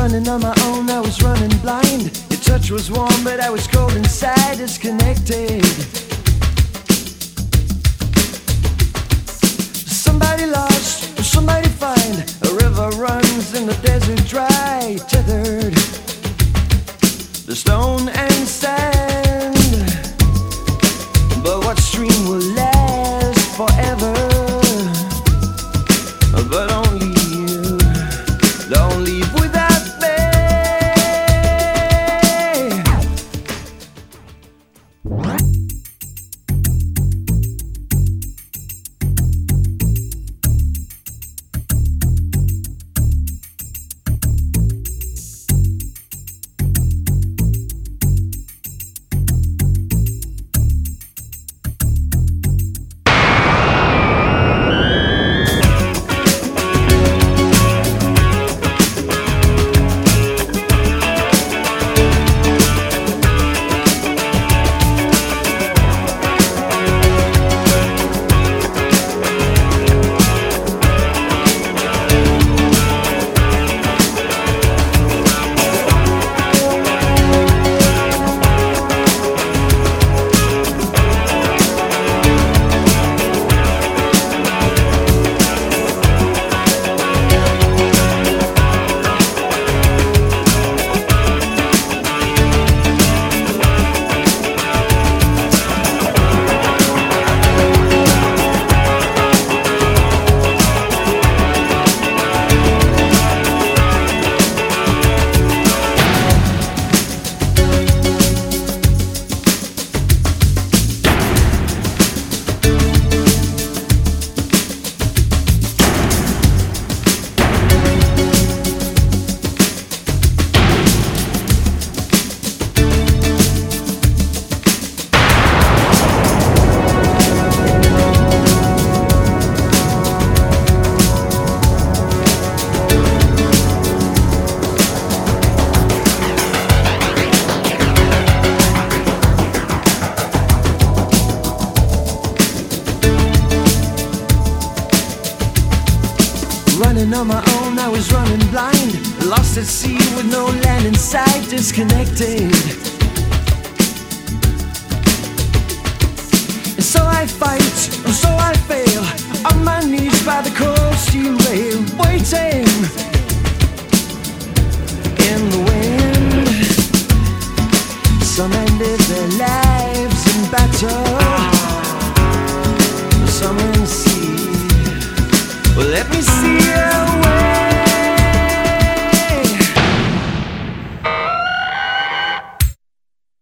Running on my own, I was running blind. Your touch was warm, but I was cold inside, disconnected. Somebody lost, somebody find. A river runs in the desert dry, tethered. The stone and sand. Running on my own, I was running blind. Lost at sea with no land in sight, disconnected. And so I fight, and so I fail. On my knees by the cold steel rail, waiting in the wind. Some ended their lives in battle, some let me see you